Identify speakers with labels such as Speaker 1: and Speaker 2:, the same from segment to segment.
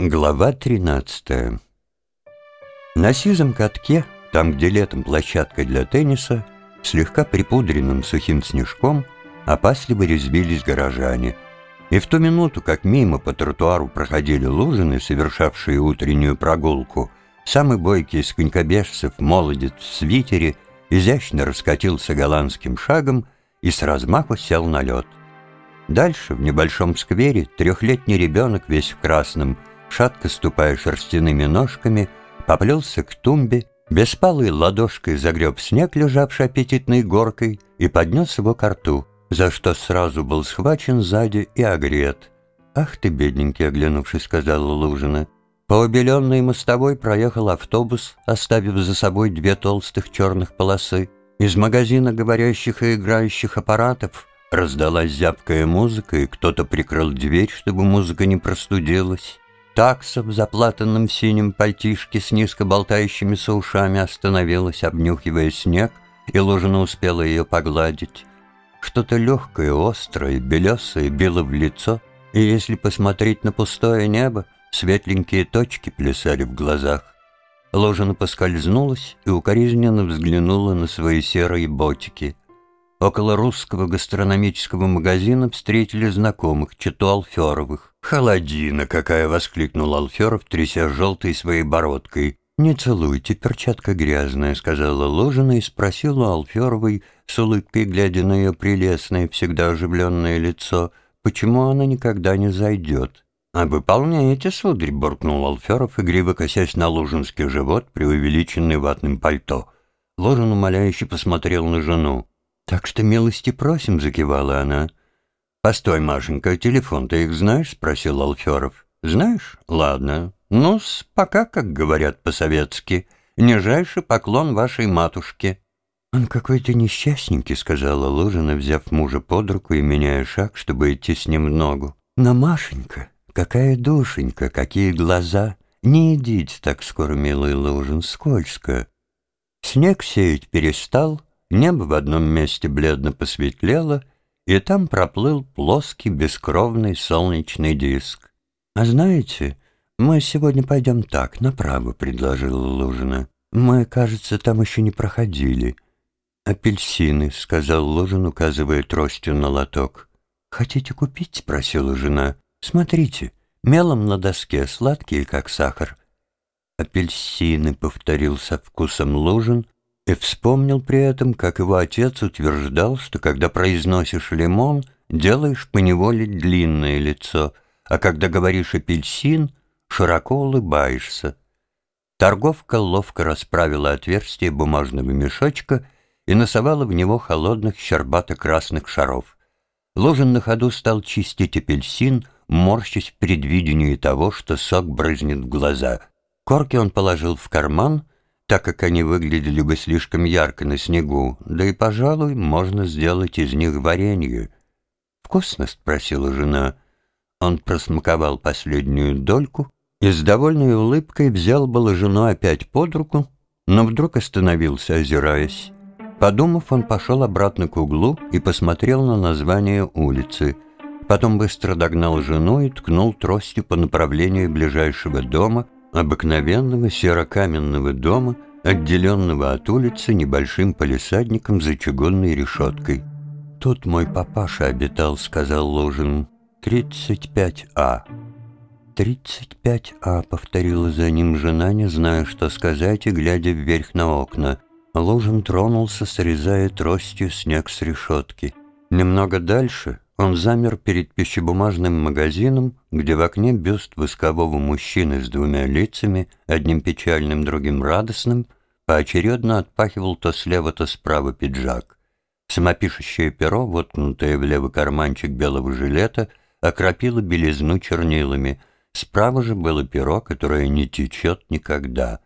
Speaker 1: Глава 13 На сизом катке, там, где летом площадка для тенниса, слегка припудренным сухим снежком, опасливо резвились горожане. И в ту минуту, как мимо по тротуару проходили лужины, совершавшие утреннюю прогулку, самый бойкий из конькобежцев, молодец в свитере, изящно раскатился голландским шагом и с размаху сел на лед. Дальше, в небольшом сквере, трехлетний ребенок, весь в красном, шатко ступая шерстяными ножками, поплелся к тумбе, беспалой ладошкой загреб снег, лежавший аппетитной горкой, и поднес его к рту, за что сразу был схвачен сзади и огрет. «Ах ты, бедненький!» — оглянувшись, сказала Лужина. По убеленной мостовой проехал автобус, оставив за собой две толстых черных полосы. Из магазина говорящих и играющих аппаратов раздалась зябкая музыка, и кто-то прикрыл дверь, чтобы музыка не простудилась. Такса в заплатанном синем пальтишке с низко болтающимися ушами остановилась, обнюхивая снег, и Лужина успела ее погладить. Что-то легкое, острое, белесое било в лицо, и если посмотреть на пустое небо, светленькие точки плясали в глазах. Ложина поскользнулась и укоризненно взглянула на свои серые ботики. Около русского гастрономического магазина встретили знакомых, читу Алферовых. «Холодина какая!» — воскликнул Алферов, тряся желтой своей бородкой. «Не целуйте, перчатка грязная», — сказала Ложина и спросила Алферовой, с улыбкой глядя на ее прелестное, всегда оживленное лицо, почему она никогда не зайдет. «А выполняете, сударь», — буркнул Алферов, игриво косясь на лужинский живот, преувеличенный ватным пальто. Ложин умоляюще посмотрел на жену. «Так что милости просим», — закивала она. «Постой, Машенька, телефон ты их знаешь?» — спросил Алферов. «Знаешь? Ладно. ну пока, как говорят по-советски. Нижайший поклон вашей матушке». «Он какой-то несчастненький», — сказала Лужина, взяв мужа под руку и меняя шаг, чтобы идти с ним в ногу. «Но Машенька, какая душенька, какие глаза! Не идите так скоро, милый Лужин, скользко». Снег сеять перестал, Небо в одном месте бледно посветлело, и там проплыл плоский бескровный солнечный диск. «А знаете, мы сегодня пойдем так, направо», — предложила Лужина. «Мы, кажется, там еще не проходили». «Апельсины», — сказал Лужин, указывая тростью на лоток. «Хотите купить?» — спросила жена. «Смотрите, мелом на доске, сладкие, как сахар». «Апельсины», — повторил со вкусом Лужин, и вспомнил при этом, как его отец утверждал, что когда произносишь «лимон», делаешь поневоле длинное лицо, а когда говоришь «апельсин», широко улыбаешься. Торговка ловко расправила отверстие бумажного мешочка и носовала в него холодных щербато-красных шаров. Ложин на ходу стал чистить апельсин, морщась в предвидении того, что сок брызнет в глаза. Корки он положил в карман — так как они выглядели бы слишком ярко на снегу, да и, пожалуй, можно сделать из них варенье. «Вкусно?» — спросила жена. Он просмаковал последнюю дольку и с довольной улыбкой взял было жену опять под руку, но вдруг остановился, озираясь. Подумав, он пошел обратно к углу и посмотрел на название улицы. Потом быстро догнал жену и ткнул тростью по направлению ближайшего дома — обыкновенного серокаменного дома, отделенного от улицы небольшим полисадником за чугунной решеткой. «Тут мой папаша обитал», — сказал Лужин. «Тридцать пять А». «Тридцать пять А», — повторила за ним жена, не зная, что сказать, и глядя вверх на окна. Лужин тронулся, срезая тростью снег с решетки. Немного дальше он замер перед пищебумажным магазином, где в окне бюст воскового мужчины с двумя лицами, одним печальным, другим радостным, поочередно отпахивал то слева, то справа пиджак. Самопишущее перо, воткнутое в левый карманчик белого жилета, окропило белизну чернилами. Справа же было перо, которое не течет никогда.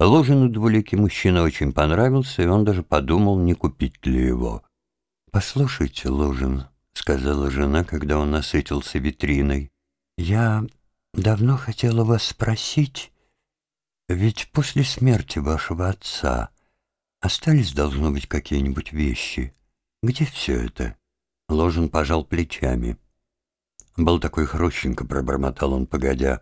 Speaker 1: Лужину двуликий мужчина очень понравился, и он даже подумал, не купить ли его. «Послушайте, Лужин», — сказала жена, когда он насытился витриной. «Я давно хотела вас спросить, ведь после смерти вашего отца остались, должно быть, какие-нибудь вещи. Где все это?» Ложин пожал плечами. «Был такой хрущенько», — пробормотал он, погодя.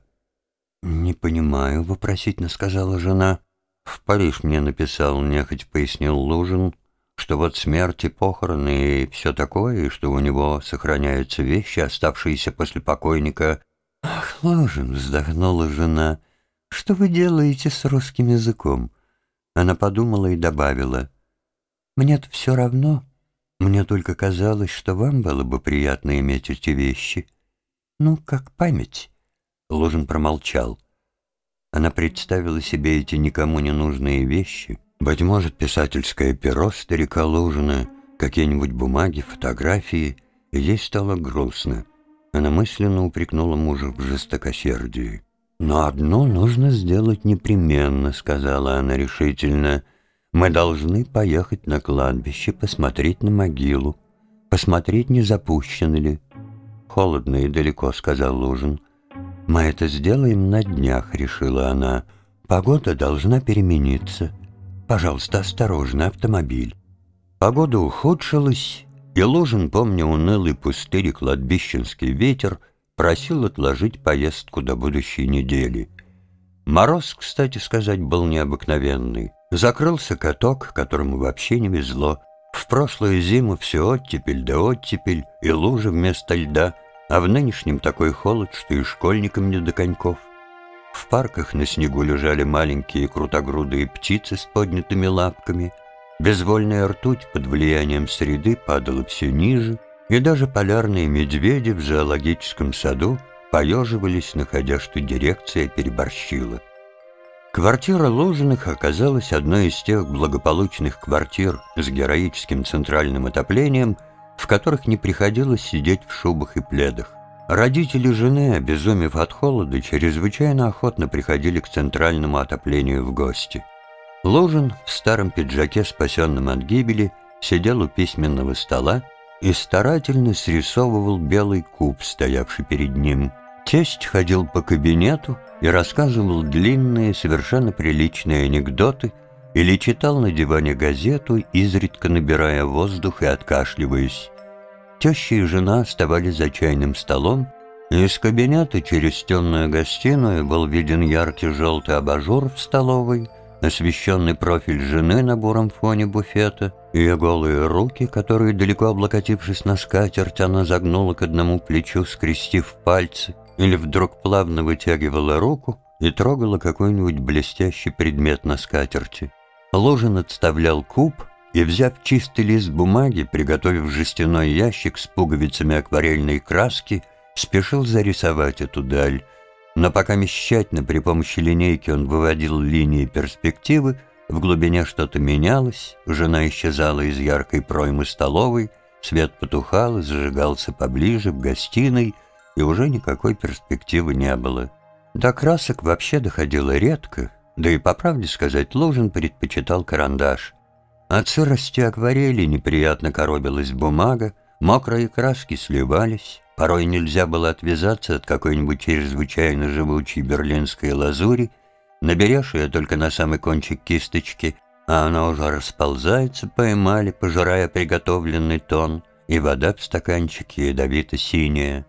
Speaker 1: «Не понимаю», — вопросительно сказала жена. «В Париж мне написал, нехоть пояснил Лужин, что вот смерть и похороны и все такое, и что у него сохраняются вещи, оставшиеся после покойника». «Ах, Лужин», — вздохнула жена, — «что вы делаете с русским языком?» Она подумала и добавила, «Мне-то все равно. Мне только казалось, что вам было бы приятно иметь эти вещи. Ну, как память». Ложин промолчал. Она представила себе эти никому не нужные вещи, быть может, писательское перо старика Лужина, какие-нибудь бумаги, фотографии, и ей стало грустно. Она мысленно упрекнула мужа в жестокосердии. «Но одно нужно сделать непременно», — сказала она решительно. «Мы должны поехать на кладбище, посмотреть на могилу, посмотреть, не запущены ли». «Холодно и далеко», — сказал Лужин. «Мы это сделаем на днях», — решила она. «Погода должна перемениться. Пожалуйста, осторожно, автомобиль». Погода ухудшилась, и Лужин, помня унылый пустырь и кладбищенский ветер, просил отложить поездку до будущей недели. Мороз, кстати сказать, был необыкновенный. Закрылся каток, которому вообще не везло. В прошлую зиму все оттепель да оттепель и лужи вместо льда — а в нынешнем такой холод, что и школьникам не до коньков. В парках на снегу лежали маленькие крутогрудые птицы с поднятыми лапками, безвольная ртуть под влиянием среды падала все ниже, и даже полярные медведи в зоологическом саду поеживались, находя, что дирекция переборщила. Квартира Лужиных оказалась одной из тех благополучных квартир с героическим центральным отоплением – в которых не приходилось сидеть в шубах и пледах. Родители жены, обезумев от холода, чрезвычайно охотно приходили к центральному отоплению в гости. Лужин в старом пиджаке, спасенном от гибели, сидел у письменного стола и старательно срисовывал белый куб, стоявший перед ним. Тесть ходил по кабинету и рассказывал длинные, совершенно приличные анекдоты или читал на диване газету, изредка набирая воздух и откашливаясь. Теща и жена оставались за чайным столом, и из кабинета через темную гостиную был виден яркий желтый абажур в столовой, освещенный профиль жены на буром фоне буфета, ее голые руки, которые, далеко облокотившись на скатерть, она загнула к одному плечу, скрестив пальцы, или вдруг плавно вытягивала руку и трогала какой-нибудь блестящий предмет на скатерти. Ложин отставлял куб — и, взяв чистый лист бумаги, приготовив жестяной ящик с пуговицами акварельной краски, спешил зарисовать эту даль. Но пока мещательно при помощи линейки он выводил линии перспективы, в глубине что-то менялось, жена исчезала из яркой проймы столовой, свет потухал и зажигался поближе, в гостиной, и уже никакой перспективы не было. До красок вообще доходило редко, да и, по правде сказать, Лужин предпочитал карандаш — от сырости акварели неприятно коробилась бумага, мокрые краски сливались, порой нельзя было отвязаться от какой-нибудь чрезвычайно живучей берлинской лазури, наберешь ее только на самый кончик кисточки, а она уже расползается по эмали, пожирая приготовленный тон, и вода в стаканчике ядовито-синяя.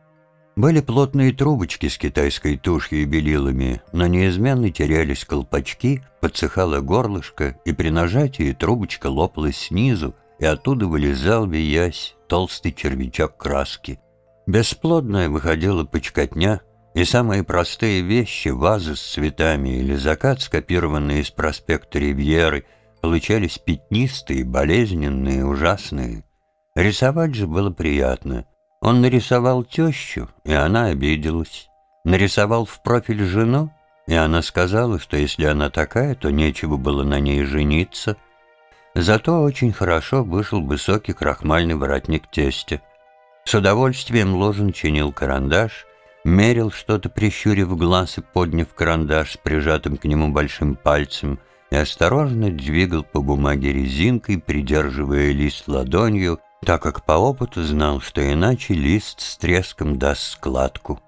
Speaker 1: Были плотные трубочки с китайской тушью и белилами, но неизменно терялись колпачки, подсыхало горлышко, и при нажатии трубочка лопалась снизу, и оттуда вылезал, виясь, толстый червячок краски. Бесплодная выходила почкотня, и самые простые вещи, вазы с цветами или закат, скопированные из проспекта Ривьеры, получались пятнистые, болезненные, ужасные. Рисовать же было приятно — он нарисовал тещу, и она обиделась. Нарисовал в профиль жену, и она сказала, что если она такая, то нечего было на ней жениться. Зато очень хорошо вышел высокий крахмальный воротник тестя. С удовольствием ложен чинил карандаш, мерил что-то, прищурив глаз и подняв карандаш с прижатым к нему большим пальцем, и осторожно двигал по бумаге резинкой, придерживая лист ладонью, так как по опыту знал, что иначе лист с треском даст складку.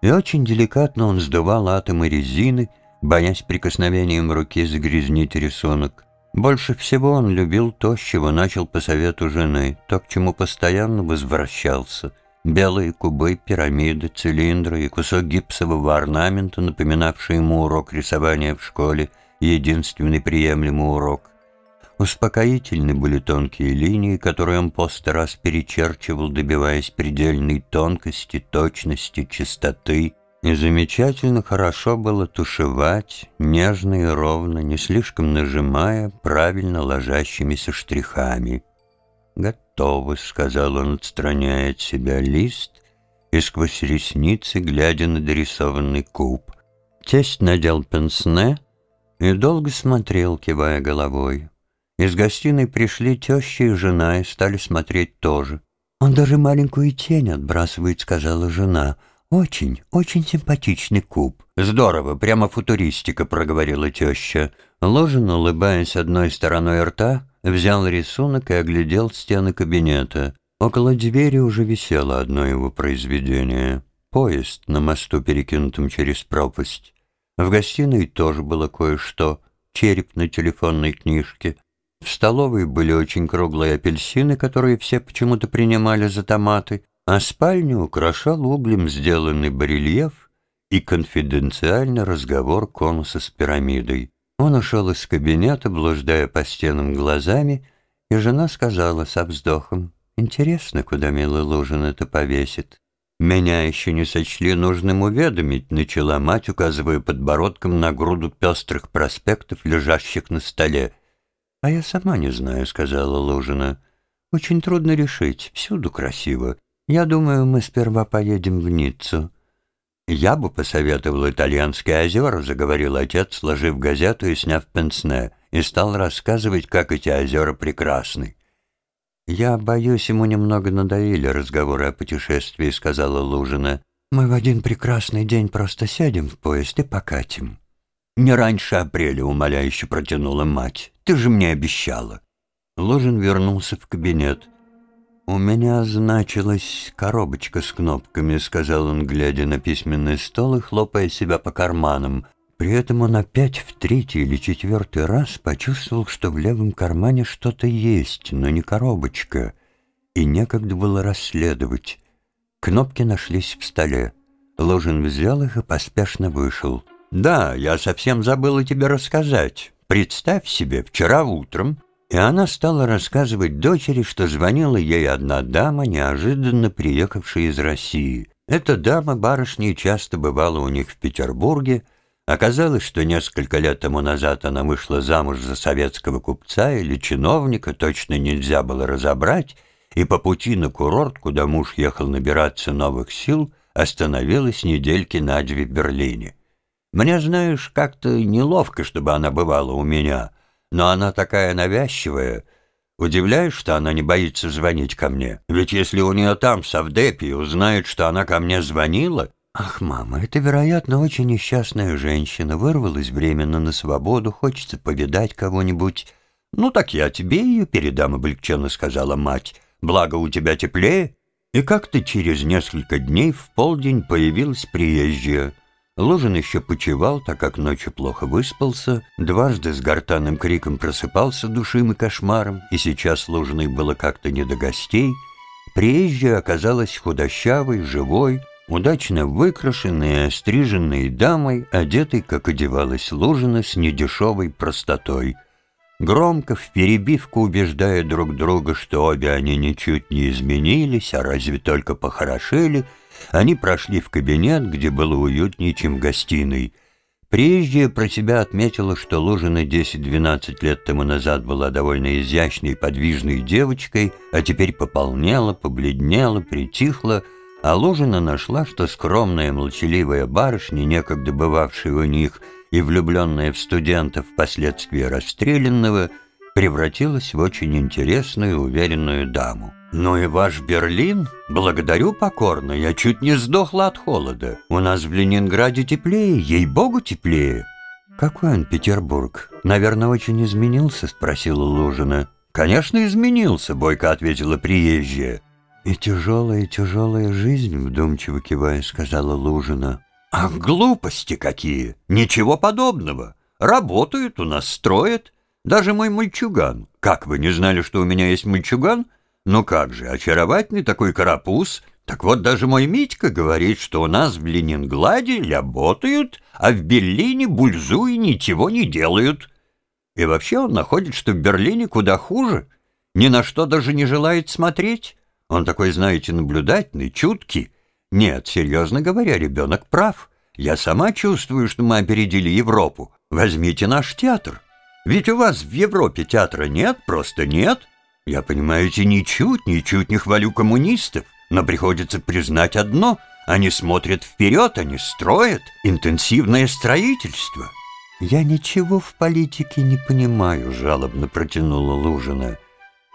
Speaker 1: И очень деликатно он сдувал атомы резины, боясь прикосновением руки загрязнить рисунок. Больше всего он любил то, с чего начал по совету жены, то, к чему постоянно возвращался. Белые кубы, пирамиды, цилиндры и кусок гипсового орнамента, напоминавший ему урок рисования в школе, единственный приемлемый урок. Успокоительны были тонкие линии, которые он по раз перечерчивал, добиваясь предельной тонкости, точности, чистоты. И замечательно хорошо было тушевать, нежно и ровно, не слишком нажимая, правильно ложащимися штрихами. «Готово», — сказал он, отстраняя от себя лист и сквозь ресницы, глядя на дорисованный куб. Тесть надел пенсне и долго смотрел, кивая головой. Из гостиной пришли теща и жена и стали смотреть тоже. «Он даже маленькую тень отбрасывает», — сказала жена. «Очень, очень симпатичный куб». «Здорово, прямо футуристика», — проговорила теща. Ложин, улыбаясь одной стороной рта, взял рисунок и оглядел стены кабинета. Около двери уже висело одно его произведение. Поезд на мосту, перекинутом через пропасть. В гостиной тоже было кое-что. Череп на телефонной книжке, в столовой были очень круглые апельсины, которые все почему-то принимали за томаты, а спальню украшал углем сделанный барельеф и конфиденциальный разговор конуса с пирамидой. Он ушел из кабинета, блуждая по стенам глазами, и жена сказала со вздохом, «Интересно, куда милый Лужин это повесит?» «Меня еще не сочли нужным уведомить», — начала мать, указывая подбородком на груду пестрых проспектов, лежащих на столе. «А я сама не знаю», — сказала Лужина. «Очень трудно решить, всюду красиво. Я думаю, мы сперва поедем в Ниццу». «Я бы посоветовал итальянские озера», — заговорил отец, сложив газету и сняв пенсне, и стал рассказывать, как эти озера прекрасны. «Я боюсь, ему немного надоели разговоры о путешествии», — сказала Лужина. «Мы в один прекрасный день просто сядем в поезд и покатим». «Не раньше апреля», — умоляюще протянула мать. «Ты же мне обещала». Ложин вернулся в кабинет. «У меня значилась коробочка с кнопками», — сказал он, глядя на письменный стол и хлопая себя по карманам. При этом он опять в третий или четвертый раз почувствовал, что в левом кармане что-то есть, но не коробочка, и некогда было расследовать. Кнопки нашлись в столе. Ложин взял их и поспешно вышел. «Да, я совсем забыла тебе рассказать. Представь себе, вчера утром...» И она стала рассказывать дочери, что звонила ей одна дама, неожиданно приехавшая из России. Эта дама, барышня, часто бывала у них в Петербурге. Оказалось, что несколько лет тому назад она вышла замуж за советского купца или чиновника, точно нельзя было разобрать, и по пути на курорт, куда муж ехал набираться новых сил, остановилась недельки на две в Берлине. Мне, знаешь, как-то неловко, чтобы она бывала у меня, но она такая навязчивая. Удивляюсь, что она не боится звонить ко мне. Ведь если у нее там, в Савдепе, узнает, что она ко мне звонила... Ах, мама, это, вероятно, очень несчастная женщина. Вырвалась временно на свободу, хочется повидать кого-нибудь. Ну, так я тебе ее передам, облегченно сказала мать. Благо, у тебя теплее. И как-то через несколько дней в полдень появилась приезжая. Лужин еще почевал, так как ночью плохо выспался, дважды с гортанным криком просыпался душим и кошмаром, и сейчас Лужиной было как-то не до гостей. Приезжая оказалась худощавой, живой, удачно выкрашенной и остриженной дамой, одетой, как одевалась Лужина, с недешевой простотой. Громко, в перебивку убеждая друг друга, что обе они ничуть не изменились, а разве только похорошели — они прошли в кабинет, где было уютнее, чем в гостиной. Приезжая про себя отметила, что Лужина 10-12 лет тому назад была довольно изящной и подвижной девочкой, а теперь пополнела, побледнела, притихла, а Лужина нашла, что скромная молчаливая барышня, некогда бывавшая у них и влюбленная в студента впоследствии расстрелянного, превратилась в очень интересную и уверенную даму. «Ну и ваш Берлин? Благодарю покорно, я чуть не сдохла от холода. У нас в Ленинграде теплее, ей-богу теплее». «Какой он Петербург? Наверное, очень изменился?» — спросила Лужина. «Конечно, изменился», — бойко ответила приезжая. «И тяжелая, тяжелая жизнь», — вдумчиво кивая, сказала Лужина. «Ах, глупости какие! Ничего подобного! Работают у нас, строят. Даже мой мальчуган. Как вы не знали, что у меня есть мальчуган?» Ну как же, очаровательный такой карапуз, Так вот, даже мой Митька говорит, что у нас в Ленинграде работают, а в Берлине бульзуи ничего не делают. И вообще он находит, что в Берлине куда хуже, ни на что даже не желает смотреть. Он такой, знаете, наблюдательный, чуткий. Нет, серьезно говоря, ребенок прав. Я сама чувствую, что мы опередили Европу. Возьмите наш театр. Ведь у вас в Европе театра нет, просто нет. Я, понимаете, ничуть, ничуть не хвалю коммунистов, но приходится признать одно — они смотрят вперед, они строят интенсивное строительство. «Я ничего в политике не понимаю», — жалобно протянула Лужина.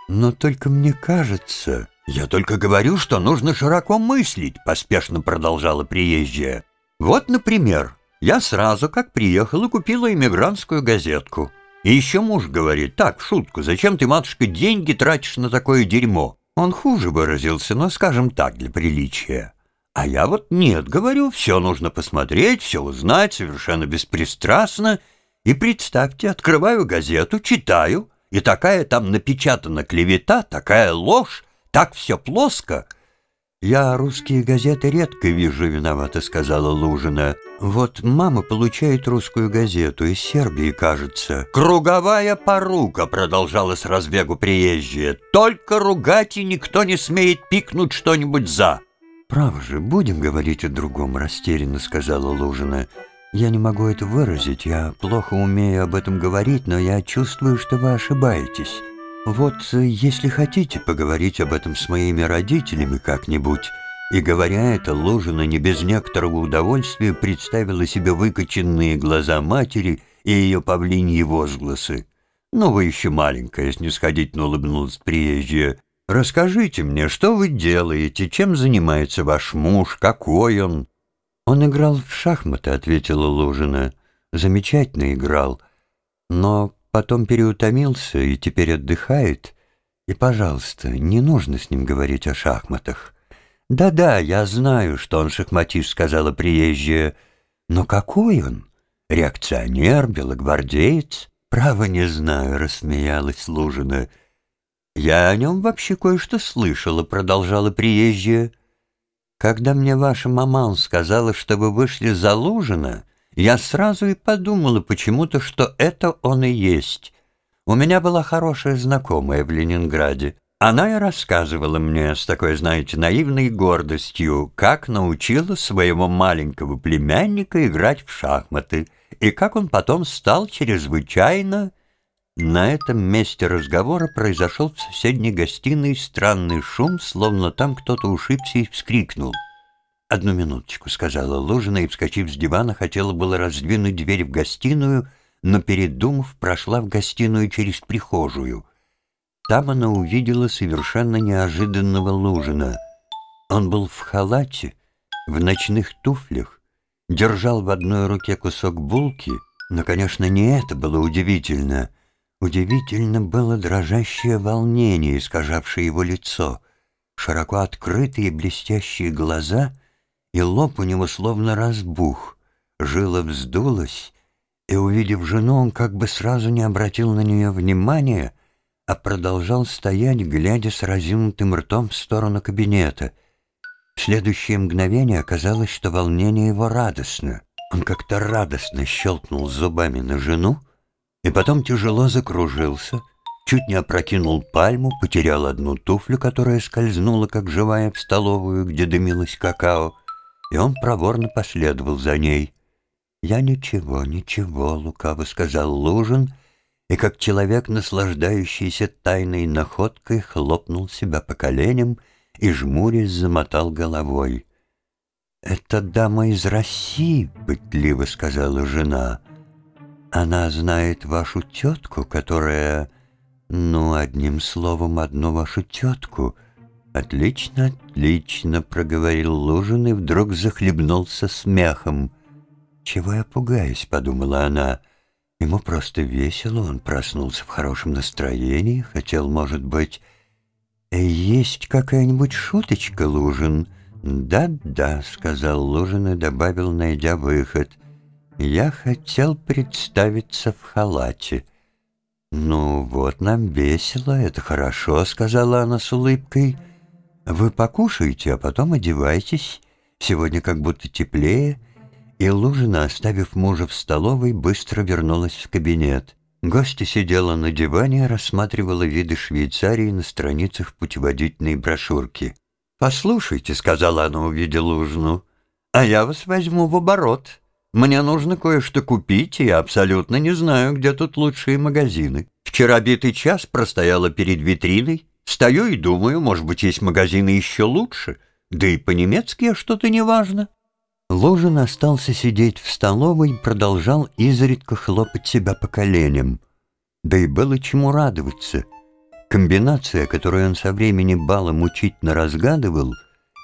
Speaker 1: «Но только мне кажется...» «Я только говорю, что нужно широко мыслить», — поспешно продолжала приезжая. «Вот, например, я сразу, как приехала, купила иммигрантскую газетку. И еще муж говорит, так, в шутку, зачем ты, матушка, деньги тратишь на такое дерьмо? Он хуже выразился, но скажем так, для приличия. А я вот нет, говорю, все нужно посмотреть, все узнать совершенно беспристрастно. И представьте, открываю газету, читаю, и такая там напечатана клевета, такая ложь, так все плоско — «Я русские газеты редко вижу, виновата», — сказала Лужина. «Вот мама получает русскую газету из Сербии, кажется». «Круговая порука», — продолжала с разбегу приезжая. «Только ругать и никто не смеет пикнуть что-нибудь за». «Право же, будем говорить о другом», — растерянно сказала Лужина. «Я не могу это выразить, я плохо умею об этом говорить, но я чувствую, что вы ошибаетесь». Вот, э, если хотите поговорить об этом с моими родителями как-нибудь, и говоря это, Лужина не без некоторого удовольствия представила себе выкоченные глаза матери и ее павлиньи возгласы. «Ну, вы еще маленькая», — снисходительно улыбнулась приезжая. «Расскажите мне, что вы делаете, чем занимается ваш муж, какой он?» «Он играл в шахматы», — ответила Лужина. «Замечательно играл. Но потом переутомился и теперь отдыхает. И, пожалуйста, не нужно с ним говорить о шахматах. «Да-да, я знаю, что он шахматист», — сказала приезжая. «Но какой он? Реакционер, белогвардеец?» «Право не знаю», — рассмеялась Лужина. «Я о нем вообще кое-что слышала», — продолжала приезжая. «Когда мне ваша маман сказала, что вы вышли за Лужина, я сразу и подумала почему-то, что это он и есть. У меня была хорошая знакомая в Ленинграде. Она и рассказывала мне с такой, знаете, наивной гордостью, как научила своего маленького племянника играть в шахматы, и как он потом стал чрезвычайно... На этом месте разговора произошел в соседней гостиной странный шум, словно там кто-то ушибся и вскрикнул — «Одну минуточку», — сказала Лужина и, вскочив с дивана, хотела было раздвинуть дверь в гостиную, но, передумав, прошла в гостиную через прихожую. Там она увидела совершенно неожиданного Лужина. Он был в халате, в ночных туфлях, держал в одной руке кусок булки, но, конечно, не это было удивительно. Удивительно было дрожащее волнение, искажавшее его лицо, широко открытые блестящие глаза — и лоб у него словно разбух, жила вздулась, и, увидев жену, он как бы сразу не обратил на нее внимания, а продолжал стоять, глядя с разинутым ртом в сторону кабинета. В следующее мгновение оказалось, что волнение его радостно. Он как-то радостно щелкнул зубами на жену, и потом тяжело закружился, чуть не опрокинул пальму, потерял одну туфлю, которая скользнула, как живая, в столовую, где дымилось какао, и он проворно последовал за ней. «Я ничего, ничего», — лукаво сказал Лужин, и как человек, наслаждающийся тайной находкой, хлопнул себя по коленям и, жмурясь, замотал головой. «Это дама из России», — пытливо сказала жена. «Она знает вашу тетку, которая...» «Ну, одним словом, одну вашу тетку», — «Отлично, отлично», — проговорил Лужин и вдруг захлебнулся смехом. «Чего я пугаюсь?» — подумала она. Ему просто весело, он проснулся в хорошем настроении, хотел, может быть... «Э, «Есть какая-нибудь шуточка, Лужин?» «Да-да», — сказал Лужин и добавил, найдя выход. «Я хотел представиться в халате». «Ну вот, нам весело, это хорошо», — сказала она с улыбкой. Вы покушаете, а потом одевайтесь. Сегодня как будто теплее. И Лужина, оставив мужа в столовой, быстро вернулась в кабинет. Гостья сидела на диване рассматривала виды Швейцарии на страницах путеводительной брошюрки. «Послушайте», — сказала она, увидя Лужину, — «а я вас возьму в оборот. Мне нужно кое-что купить, и я абсолютно не знаю, где тут лучшие магазины. Вчера битый час простояла перед витриной. Стою и думаю, может быть, есть магазины еще лучше. Да и по-немецки что-то неважно». Лужин остался сидеть в столовой продолжал изредка хлопать себя по коленям. Да и было чему радоваться. Комбинация, которую он со времени бала мучительно разгадывал,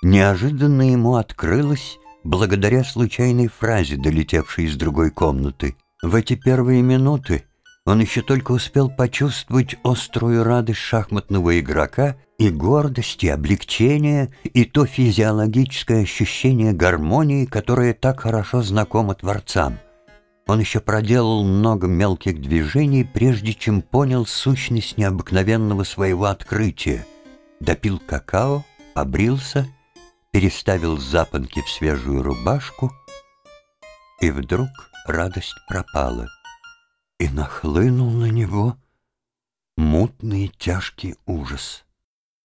Speaker 1: неожиданно ему открылась благодаря случайной фразе, долетевшей из другой комнаты. В эти первые минуты он еще только успел почувствовать острую радость шахматного игрока и гордость, и облегчение, и то физиологическое ощущение гармонии, которое так хорошо знакомо творцам. Он еще проделал много мелких движений, прежде чем понял сущность необыкновенного своего открытия. Допил какао, побрился, переставил запонки в свежую рубашку, и вдруг радость пропала — и нахлынул на него мутный тяжкий ужас.